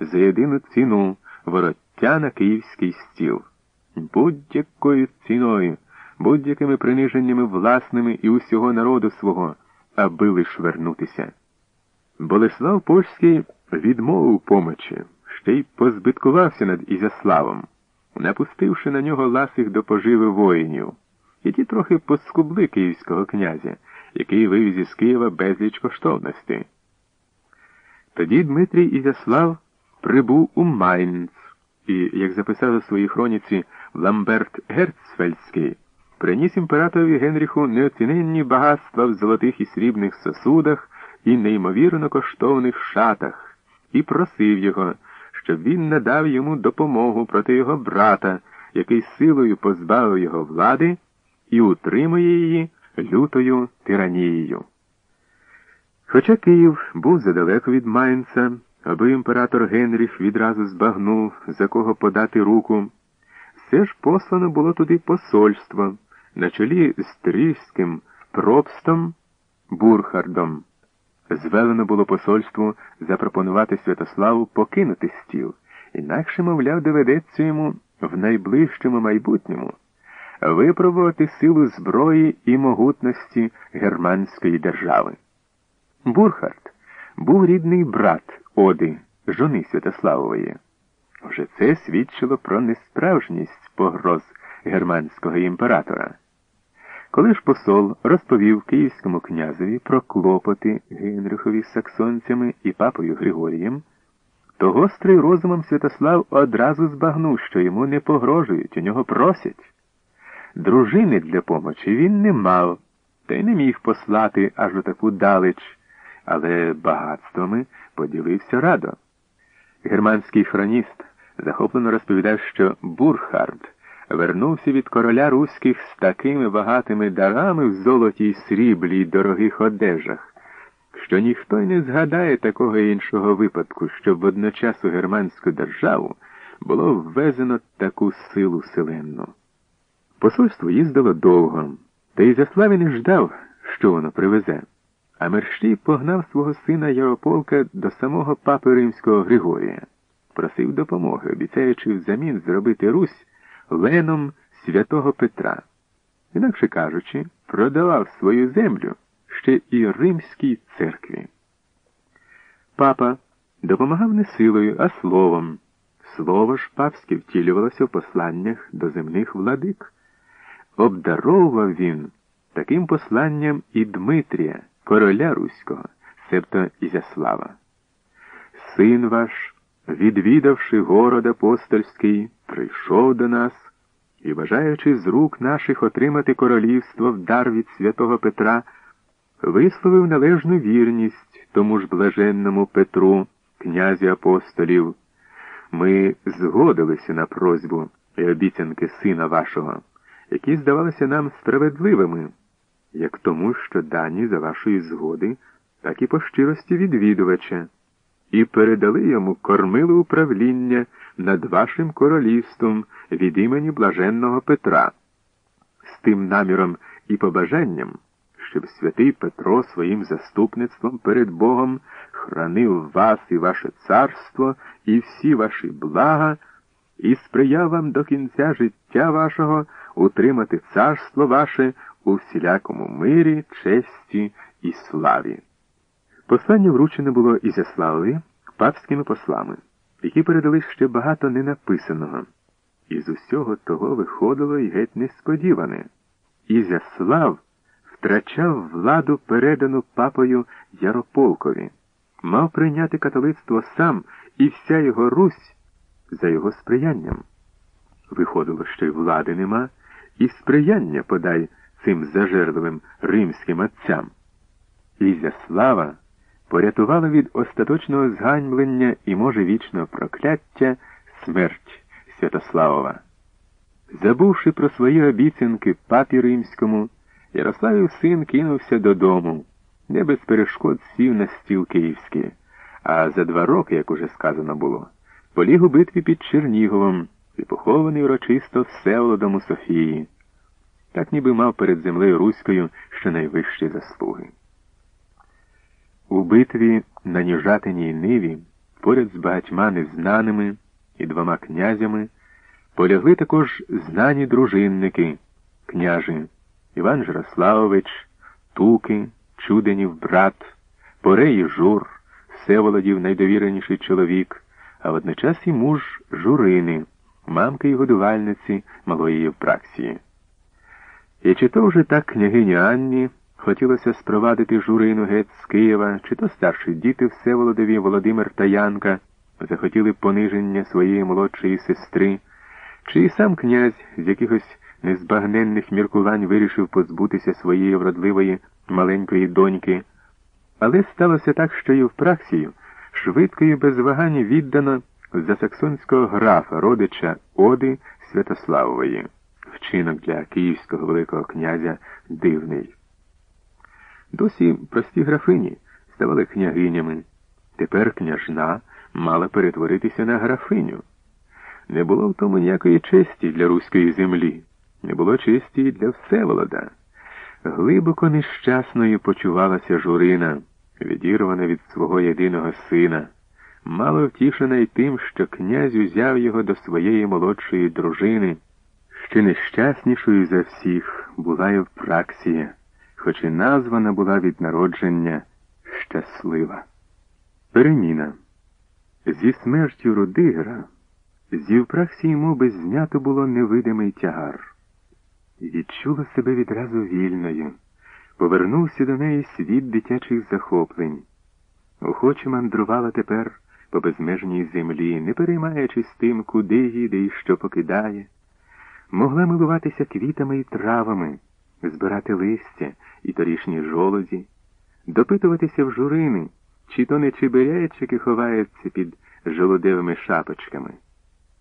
за єдину ціну вороття на київський стіл. Будь-якою ціною, будь-якими приниженнями власними і усього народу свого, аби лиш вернутися. Болеслав Польський відмовив помочі, ще й позбиткувався над Ізяславом, напустивши на нього ласих до поживи воїнів, і ті трохи поскубли київського князя, який вивіз із Києва безліч коштовностей. Тоді Дмитрій Ізяслав прибув у Майнц і, як записав у своїй хроніці Ламберт Герцфельдський, приніс імператорові Генріху неоціненні багатства в золотих і срібних сосудах і неймовірно коштовних шатах, і просив його, щоб він надав йому допомогу проти його брата, який силою позбавив його влади і утримує її лютою тиранією. Хоча Київ був задалеко від Майнца, аби імператор Генріх відразу збагнув, за кого подати руку, все ж послано було туди посольство на чолі з тріським пробстом Бурхардом. Звелено було посольству запропонувати Святославу покинути стіл, інакше, мовляв, доведеться йому в найближчому майбутньому випробувати силу зброї і могутності германської держави. Бурхард був рідний брат Оди, жони Святославової. Вже це свідчило про несправжність погроз германського імператора. Коли ж посол розповів київському князеві про клопоти Генрихові з саксонцями і папою Григорієм, то гострий розумом Святослав одразу збагнув, що йому не погрожують, у нього просять. Дружини для помочі він не мав, та й не міг послати аж у таку далеч, але багатствами поділився радо. Германський хроніст захоплено розповідав, що Бурхард вернувся від короля руських з такими багатими дарами в золоті й сріблі й дорогих одежах, що ніхто й не згадає такого іншого випадку, щоб водночас у германську державу було ввезено таку силу селенну. Посольство їздило довго, та й Заславі не ждав, що воно привезе. А Мерщій погнав свого сина Ярополка до самого папи римського Григорія, просив допомоги, обіцяючи взамін зробити Русь леном святого Петра. Інакше кажучи, продавав свою землю ще і римській церкві. Папа допомагав не силою, а словом. Слово ж папське втілювалося в посланнях до земних владик. Обдаровував він таким посланням і Дмитрія, короля Руського, себто Ізяслава. Син ваш, відвідавши город апостольський, прийшов до нас і, бажаючи з рук наших отримати королівство в дар від святого Петра, висловив належну вірність тому ж блаженному Петру, князю апостолів. Ми згодилися на просьбу і обіцянки сина вашого які здавалися нам справедливими, як тому, що дані за вашої згоди, так і по щирості відвідувача, і передали йому кормиле управління над вашим королівством від імені блаженного Петра, з тим наміром і побажанням, щоб святий Петро своїм заступництвом перед Богом хранив вас і ваше царство і всі ваші блага, і сприяв вам до кінця життя вашого утримати царство ваше у всілякому мирі, честі і славі. Послання вручене було Ізяславові папськими послами, які передали ще багато ненаписаного. І з усього того виходило й геть несподіване. Ізяслав втрачав владу, передану папою Ярополкові, мав прийняти католицтво сам і вся його Русь за його сприянням. Виходило, що й влади нема, і сприяння подай цим зажерливим римським отцям. Ізяслава порятувала від остаточного зганьблення і, може, вічного прокляття смерть Святославова. Забувши про свої обіцянки папі римському, Ярославів син кинувся додому, не без перешкод сів на стіл київський, а за два роки, як уже сказано було, поліг у битві під Черніговом і похований урочисто Всеволодом у Софії, так ніби мав перед землею Руською щонайвищі заслуги. У битві на Ніжатиній Ниві поряд з багатьма незнаними і двома князями полягли також знані дружинники, княжі Іван Жорославович, Туки, Чуденів брат, Порей Жур, Всеволодів найдовіреніший чоловік, а водночас і муж Журини, мамки й годувальниці малої Євпраксії. І чи то вже так княгині Анні хотілося спровадити Журину геть з Києва, чи то старші діти Всеволодові Володимир та Янка захотіли пониження своєї молодшої сестри, чи і сам князь з якихось незбагненних міркувань вирішив позбутися своєї вродливої маленької доньки. Але сталося так, що Євпраксію швидко і без вагання віддано за саксонського графа, родича Оди Святославової. Вчинок для київського Великого князя дивний. Досі прості графині ставали княгинями. Тепер княжна мала перетворитися на графиню. Не було в тому ніякої честі для руської землі, не було честі і для Всеволода. Глибоко нещасною почувалася Журина, відірвана від свого єдиного сина, мало втішена й тим, що князь узяв його до своєї молодшої дружини. Ще нещаснішою за всіх була Євпраксія, хоч і названа була від народження щаслива. Переміна. Зі смертю Рудигера з Євпраксії моби знято було невидимий тягар. Відчула себе відразу вільною, повернувся до неї світ дитячих захоплень. Охоче мандрувала тепер по безмежній землі, не переймаючись тим, куди їде і що покидає могла милуватися квітами і травами, збирати листя і торішні жолоді, допитуватися в журини, чи то не чибирячики ховаються під жолодевими шапочками.